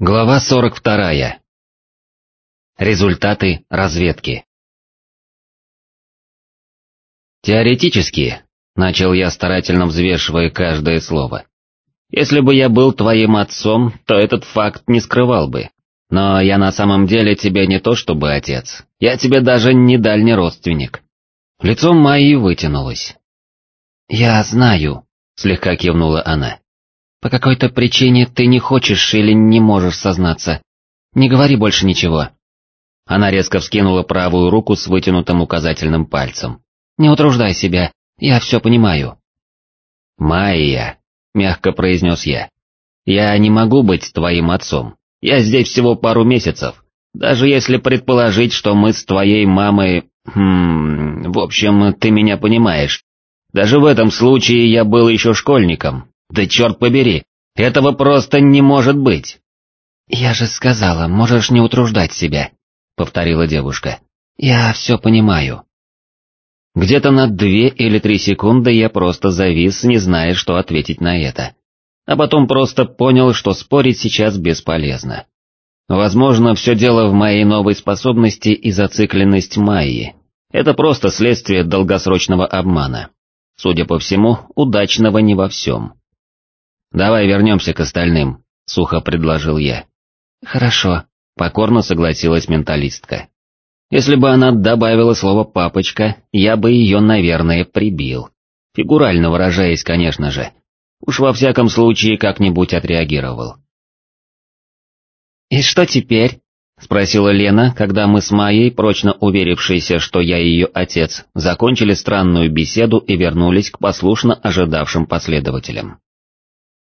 Глава 42. Результаты разведки. Теоретически, начал я старательно взвешивая каждое слово. Если бы я был твоим отцом, то этот факт не скрывал бы. Но я на самом деле тебе не то чтобы отец, я тебе даже не дальний родственник. Лицо Майи вытянулось. «Я знаю», — слегка кивнула она. По какой-то причине ты не хочешь или не можешь сознаться. Не говори больше ничего. Она резко вскинула правую руку с вытянутым указательным пальцем. Не утруждай себя, я все понимаю. Майя, мягко произнес я. Я не могу быть твоим отцом. Я здесь всего пару месяцев. Даже если предположить, что мы с твоей мамой... Хм... В общем, ты меня понимаешь. Даже в этом случае я был еще школьником, да черт побери, этого просто не может быть. «Я же сказала, можешь не утруждать себя», — повторила девушка. «Я все понимаю». Где-то на две или три секунды я просто завис, не зная, что ответить на это. А потом просто понял, что спорить сейчас бесполезно. Возможно, все дело в моей новой способности и зацикленность Майи. Это просто следствие долгосрочного обмана. Судя по всему, удачного не во всем. «Давай вернемся к остальным», — сухо предложил я. «Хорошо», — покорно согласилась менталистка. Если бы она добавила слово «папочка», я бы ее, наверное, прибил. Фигурально выражаясь, конечно же. Уж во всяком случае как-нибудь отреагировал. «И что теперь?» — спросила Лена, когда мы с Майей, прочно уверившиеся, что я ее отец, закончили странную беседу и вернулись к послушно ожидавшим последователям.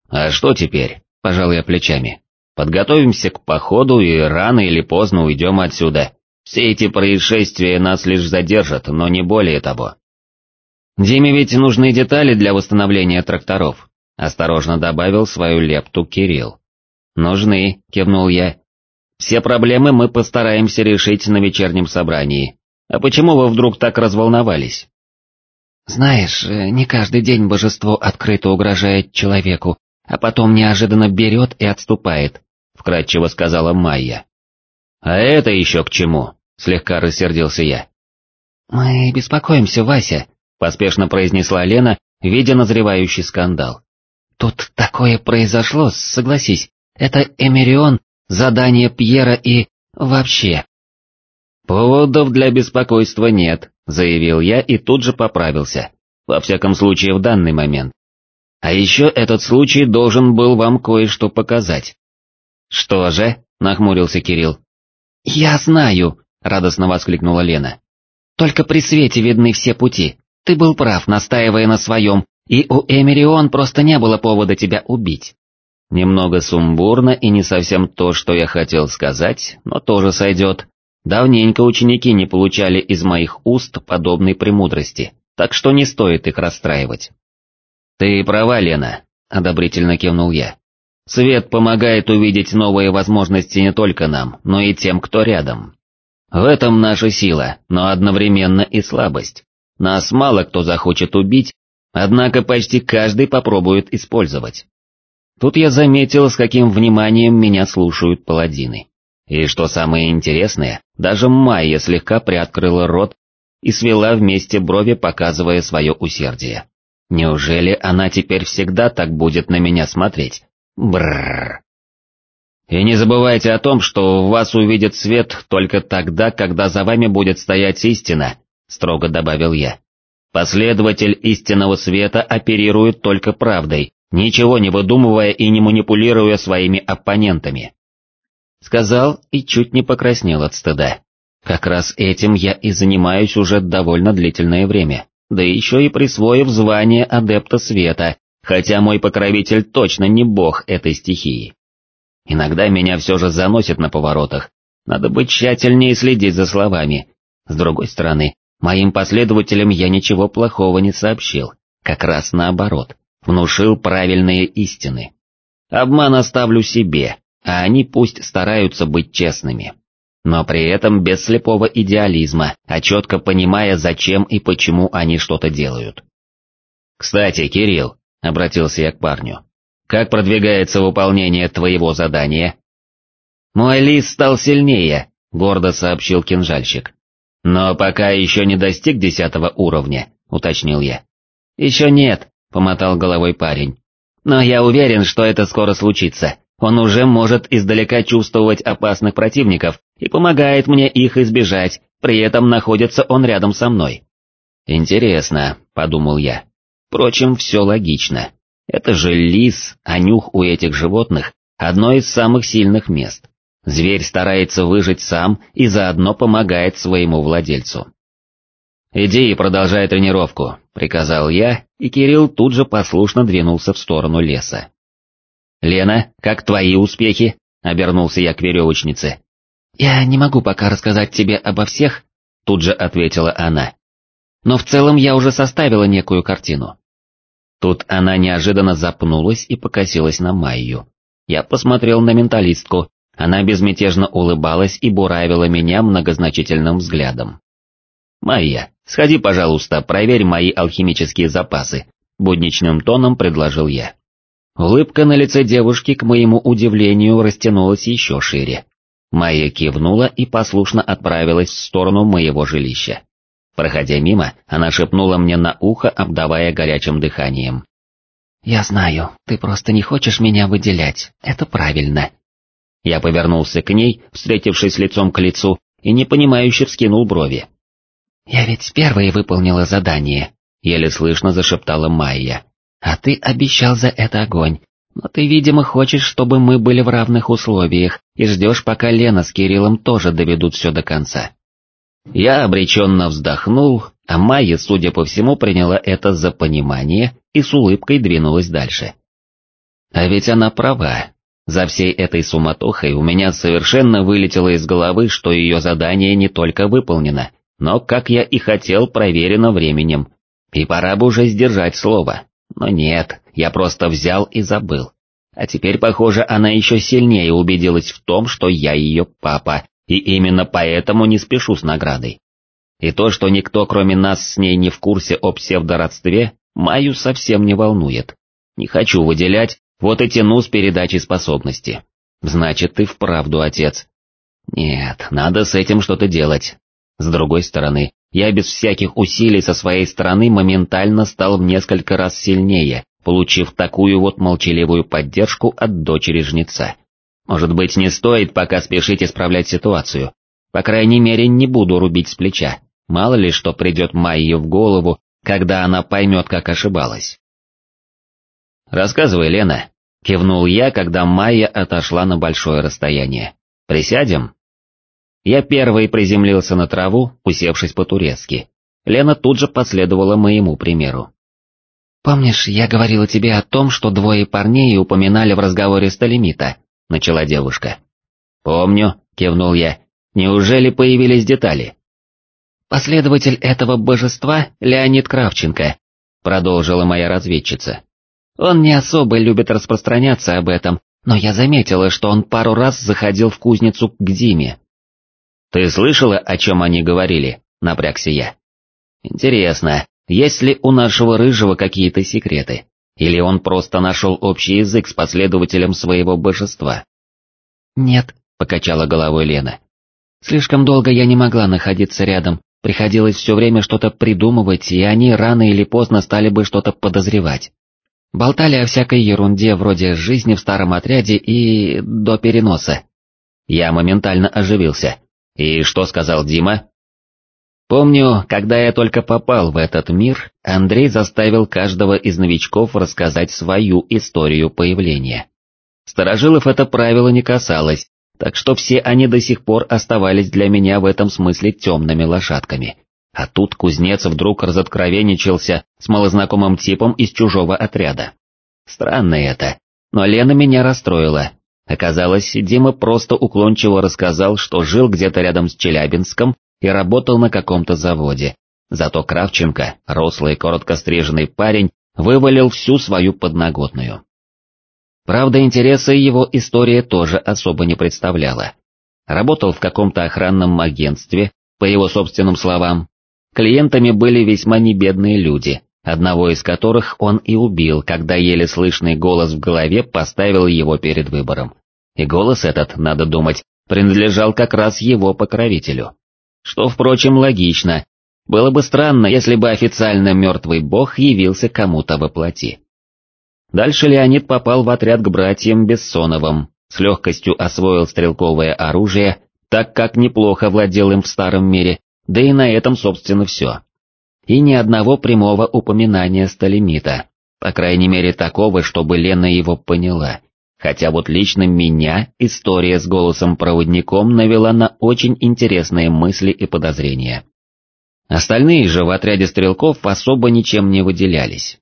А что теперь, пожал я плечами. Подготовимся к походу и рано или поздно уйдем отсюда. Все эти происшествия нас лишь задержат, но не более того. Диме ведь нужны детали для восстановления тракторов, осторожно добавил свою лепту Кирилл. Нужны, кивнул я. Все проблемы мы постараемся решить на вечернем собрании. А почему вы вдруг так разволновались? Знаешь, не каждый день божество открыто угрожает человеку, а потом неожиданно берет и отступает», — вкратчиво сказала Майя. «А это еще к чему?» — слегка рассердился я. «Мы беспокоимся, Вася», — поспешно произнесла Лена, видя назревающий скандал. «Тут такое произошло, согласись, это Эмерион, задание Пьера и... вообще». «Поводов для беспокойства нет», — заявил я и тут же поправился. Во всяком случае в данный момент. А еще этот случай должен был вам кое-что показать. Что же? нахмурился Кирилл. Я знаю, радостно воскликнула Лена. Только при свете видны все пути. Ты был прав, настаивая на своем, и у Эмерион просто не было повода тебя убить. Немного сумбурно и не совсем то, что я хотел сказать, но тоже сойдет. Давненько ученики не получали из моих уст подобной премудрости, так что не стоит их расстраивать. «Ты права, Лена», — одобрительно кивнул я. «Свет помогает увидеть новые возможности не только нам, но и тем, кто рядом. В этом наша сила, но одновременно и слабость. Нас мало кто захочет убить, однако почти каждый попробует использовать. Тут я заметил, с каким вниманием меня слушают паладины. И что самое интересное, даже Майя слегка приоткрыла рот и свела вместе брови, показывая свое усердие. Неужели она теперь всегда так будет на меня смотреть? Бррр. И не забывайте о том, что вас увидит свет только тогда, когда за вами будет стоять истина, строго добавил я. Последователь истинного света оперирует только правдой, ничего не выдумывая и не манипулируя своими оппонентами. Сказал и чуть не покраснел от стыда. Как раз этим я и занимаюсь уже довольно длительное время да еще и присвоив звание адепта света, хотя мой покровитель точно не бог этой стихии. Иногда меня все же заносит на поворотах, надо быть тщательнее следить за словами. С другой стороны, моим последователям я ничего плохого не сообщил, как раз наоборот, внушил правильные истины. Обман оставлю себе, а они пусть стараются быть честными но при этом без слепого идеализма, а четко понимая, зачем и почему они что-то делают. «Кстати, Кирилл», — обратился я к парню, — «как продвигается выполнение твоего задания?» «Мой лис стал сильнее», — гордо сообщил кинжальщик. «Но пока еще не достиг десятого уровня», — уточнил я. «Еще нет», — помотал головой парень. «Но я уверен, что это скоро случится. Он уже может издалека чувствовать опасных противников и помогает мне их избежать, при этом находится он рядом со мной». «Интересно», — подумал я. Впрочем, все логично. Это же лис, а нюх у этих животных – одно из самых сильных мест. Зверь старается выжить сам и заодно помогает своему владельцу. «Иди и продолжай тренировку», — приказал я, и Кирилл тут же послушно двинулся в сторону леса. «Лена, как твои успехи?» — обернулся я к веревочнице. «Я не могу пока рассказать тебе обо всех», — тут же ответила она. «Но в целом я уже составила некую картину». Тут она неожиданно запнулась и покосилась на Майю. Я посмотрел на менталистку, она безмятежно улыбалась и буравила меня многозначительным взглядом. «Майя, сходи, пожалуйста, проверь мои алхимические запасы», — будничным тоном предложил я. Улыбка на лице девушки, к моему удивлению, растянулась еще шире. Майя кивнула и послушно отправилась в сторону моего жилища. Проходя мимо, она шепнула мне на ухо, обдавая горячим дыханием. «Я знаю, ты просто не хочешь меня выделять, это правильно». Я повернулся к ней, встретившись лицом к лицу, и непонимающе вскинул брови. «Я ведь первой выполнила задание», — еле слышно зашептала Майя. А ты обещал за это огонь, но ты, видимо, хочешь, чтобы мы были в равных условиях и ждешь, пока Лена с Кириллом тоже доведут все до конца. Я обреченно вздохнул, а Майя, судя по всему, приняла это за понимание и с улыбкой двинулась дальше. А ведь она права. За всей этой суматохой у меня совершенно вылетело из головы, что ее задание не только выполнено, но, как я и хотел, проверено временем. И пора бы уже сдержать слово. Но нет, я просто взял и забыл. А теперь, похоже, она еще сильнее убедилась в том, что я ее папа, и именно поэтому не спешу с наградой. И то, что никто кроме нас с ней не в курсе о псевдородстве, Маю совсем не волнует. Не хочу выделять, вот и тяну с передачи способности. Значит, ты вправду отец. Нет, надо с этим что-то делать. С другой стороны, я без всяких усилий со своей стороны моментально стал в несколько раз сильнее, получив такую вот молчаливую поддержку от дочери жнеца. Может быть, не стоит пока спешить исправлять ситуацию. По крайней мере, не буду рубить с плеча. Мало ли что придет Майе в голову, когда она поймет, как ошибалась. «Рассказывай, Лена», — кивнул я, когда Майя отошла на большое расстояние. «Присядем?» Я первый приземлился на траву, усевшись по-турецки. Лена тут же последовала моему примеру. «Помнишь, я говорила тебе о том, что двое парней упоминали в разговоре Сталимита?» — начала девушка. «Помню», — кивнул я. «Неужели появились детали?» «Последователь этого божества Леонид Кравченко», — продолжила моя разведчица. «Он не особо любит распространяться об этом, но я заметила, что он пару раз заходил в кузницу к Диме, «Ты слышала, о чем они говорили?» — напрягся я. «Интересно, есть ли у нашего рыжего какие-то секреты? Или он просто нашел общий язык с последователем своего божества?» «Нет», — покачала головой Лена. «Слишком долго я не могла находиться рядом, приходилось все время что-то придумывать, и они рано или поздно стали бы что-то подозревать. Болтали о всякой ерунде вроде жизни в старом отряде и... до переноса». Я моментально оживился. И что сказал Дима? Помню, когда я только попал в этот мир, Андрей заставил каждого из новичков рассказать свою историю появления. Старожилов это правило не касалось, так что все они до сих пор оставались для меня в этом смысле темными лошадками. А тут кузнец вдруг разоткровенничался с малознакомым типом из чужого отряда. Странно это, но Лена меня расстроила, Оказалось, Дима просто уклончиво рассказал, что жил где-то рядом с Челябинском и работал на каком-то заводе. Зато Кравченко, рослый коротко стриженный парень, вывалил всю свою подноготную. Правда, интереса его история тоже особо не представляла. Работал в каком-то охранном агентстве, по его собственным словам. Клиентами были весьма небедные люди, одного из которых он и убил, когда еле слышный голос в голове поставил его перед выбором. и голос этот, надо думать, принадлежал как раз его покровителю. Что, впрочем, логично, было бы странно, если бы официально мертвый бог явился кому-то во плоти. Дальше Леонид попал в отряд к братьям Бессоновым, с легкостью освоил стрелковое оружие, так как неплохо владел им в старом мире, да и на этом, собственно, все. И ни одного прямого упоминания сталимита, по крайней мере такого, чтобы Лена его поняла, хотя вот лично меня история с голосом-проводником навела на очень интересные мысли и подозрения. Остальные же в отряде стрелков особо ничем не выделялись.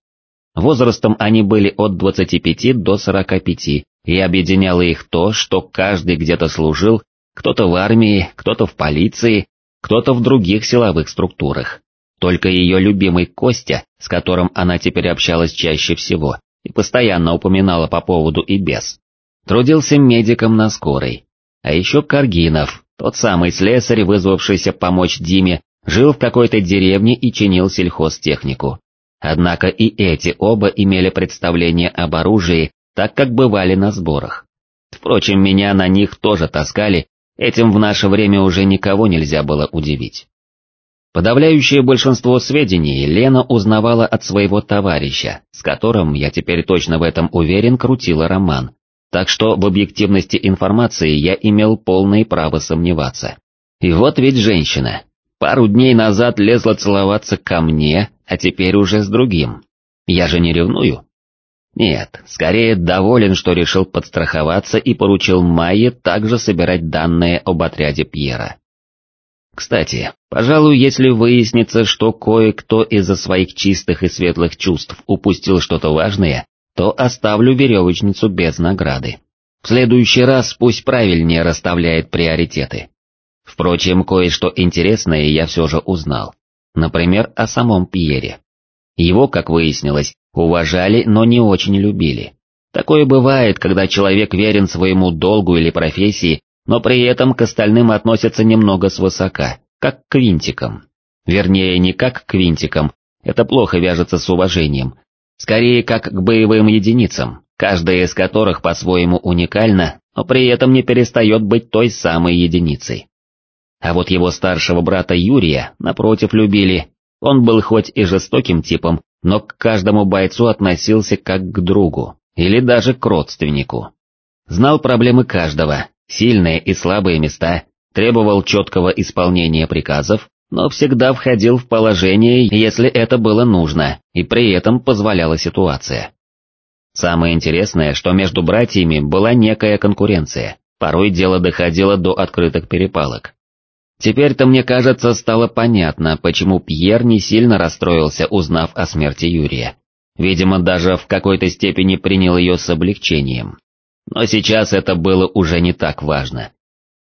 Возрастом они были от 25 до 45, и объединяло их то, что каждый где-то служил, кто-то в армии, кто-то в полиции, кто-то в других силовых структурах. Только ее любимый Костя, с которым она теперь общалась чаще всего и постоянно упоминала по поводу и без, трудился медиком на скорой. А еще Каргинов, тот самый слесарь, вызвавшийся помочь Диме жил в какой-то деревне и чинил сельхозтехнику. Однако и эти оба имели представление об оружии, так как бывали на сборах. Впрочем, меня на них тоже таскали, этим в наше время уже никого нельзя было удивить. Подавляющее большинство сведений Лена узнавала от своего товарища, с которым, я теперь точно в этом уверен, крутила роман, так что в объективности информации я имел полное право сомневаться. И вот ведь женщина, Пару дней назад лезла целоваться ко мне, а теперь уже с другим. Я же не ревную. Нет, скорее доволен, что решил подстраховаться и поручил Майе также собирать данные об отряде Пьера. Кстати, пожалуй, если выяснится, что кое-кто из-за своих чистых и светлых чувств упустил что-то важное, то оставлю веревочницу без награды. В следующий раз пусть правильнее расставляет приоритеты. Впрочем, кое-что интересное я все же узнал. Например, о самом Пьере. Его, как выяснилось, уважали, но не очень любили. Такое бывает, когда человек верен своему долгу или профессии, но при этом к остальным относится немного свысока, как к винтикам. Вернее, не как к винтикам, это плохо вяжется с уважением. Скорее, как к боевым единицам, каждая из которых по-своему уникальна, но при этом не перестает быть той самой единицей. А вот его старшего брата Юрия, напротив, любили. Он был хоть и жестоким типом, но к каждому бойцу относился как к другу, или даже к родственнику. Знал проблемы каждого, сильные и слабые места, требовал четкого исполнения приказов, но всегда входил в положение, если это было нужно, и при этом позволяла ситуация. Самое интересное, что между братьями была некая конкуренция, порой дело доходило до открытых перепалок. Теперь-то мне кажется стало понятно, почему Пьер не сильно расстроился, узнав о смерти Юрия. Видимо, даже в какой-то степени принял ее с облегчением. Но сейчас это было уже не так важно.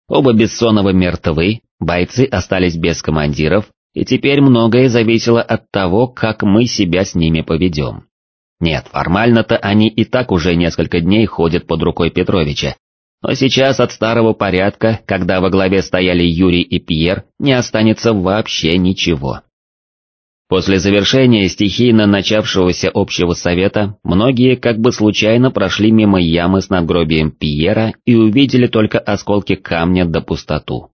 Оба Бессонова мертвы, бойцы остались без командиров, и теперь многое зависело от того, как мы себя с ними поведем. Нет, формально-то они и так уже несколько дней ходят под рукой Петровича, но сейчас от старого порядка, когда во главе стояли Юрий и Пьер, не останется вообще ничего. После завершения стихийно начавшегося общего совета, многие как бы случайно прошли мимо ямы с надгробием Пьера и увидели только осколки камня до пустоту.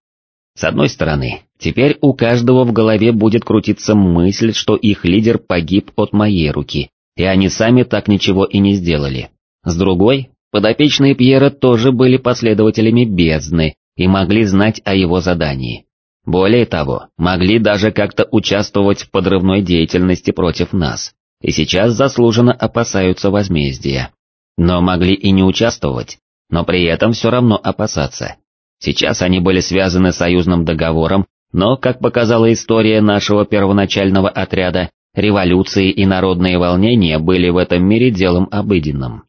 С одной стороны, теперь у каждого в голове будет крутиться мысль, что их лидер погиб от моей руки, и они сами так ничего и не сделали. С другой, Подопечные Пьера тоже были последователями бездны и могли знать о его задании. Более того, могли даже как-то участвовать в подрывной деятельности против нас, и сейчас заслуженно опасаются возмездия. Но могли и не участвовать, но при этом все равно опасаться. Сейчас они были связаны союзным договором, но, как показала история нашего первоначального отряда, революции и народные волнения были в этом мире делом обыденным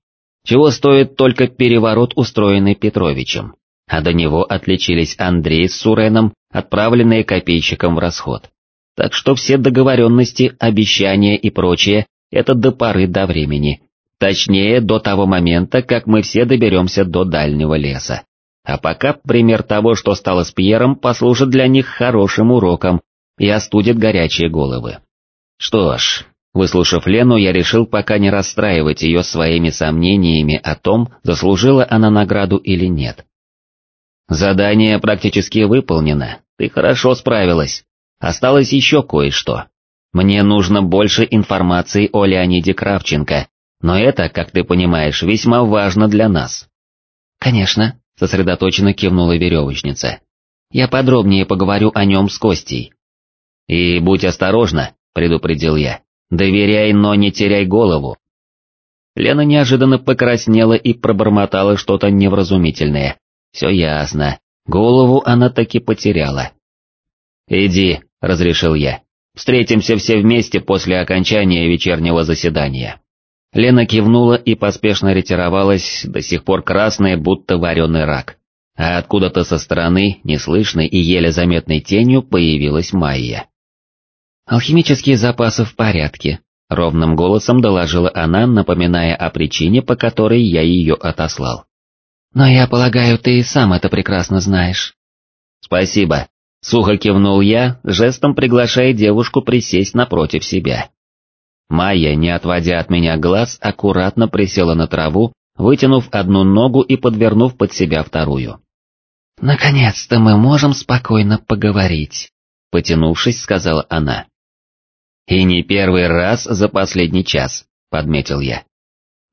чего стоит только переворот, устроенный Петровичем, а до него отличились Андрей с Суреном, отправленные копейщиком в расход. Так что все договоренности, обещания и прочее — это до поры до времени, точнее до того момента, как мы все доберемся до дальнего леса. А пока пример того, что стало с Пьером, послужит для них хорошим уроком и остудит горячие головы. Что ж, Выслушав Лену, я решил пока не расстраивать ее своими сомнениями о том, заслужила она награду или нет. Задание практически выполнено, ты хорошо справилась. Осталось еще кое-что. Мне нужно больше информации о Леониде Кравченко, но это, как ты понимаешь, весьма важно для нас. Конечно, сосредоточенно кивнула веревочница. Я подробнее поговорю о нем с Костей. И будь осторожна, предупредил я. Доверяй, но не теряй голову. Лена неожиданно покраснела и пробормотала что-то невразумительное. Все ясно. Голову она таки потеряла. «Иди», — разрешил я. «Встретимся все вместе после окончания вечернего заседания». Лена кивнула и поспешно ретировалась, до сих пор красная, будто вареный рак. А откуда-то со стороны, неслышной и еле заметной тенью, появилась Майя. «Алхимические запасы в порядке», — ровным голосом доложила она, напоминая о причине, по которой я ее отослал. «Но я полагаю, ты и сам это прекрасно знаешь». «Спасибо», — сухо кивнул я, жестом приглашая девушку присесть напротив себя. Майя, не отводя от меня глаз, аккуратно присела на траву, вытянув одну ногу и подвернув под себя вторую. «Наконец-то мы можем спокойно поговорить», — потянувшись, сказала она. «И не первый раз за последний час», — подметил я.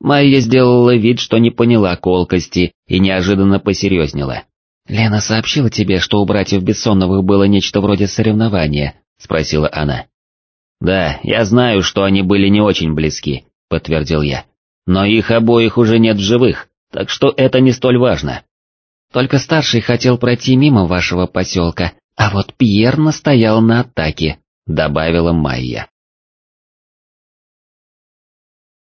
Майя сделала вид, что не поняла колкости и неожиданно посерьезнела. «Лена сообщила тебе, что у братьев Бессоновых было нечто вроде соревнования?» — спросила она. «Да, я знаю, что они были не очень близки», — подтвердил я. «Но их обоих уже нет в живых, так что это не столь важно». «Только старший хотел пройти мимо вашего поселка, а вот Пьер настоял на атаке», — добавила Майя.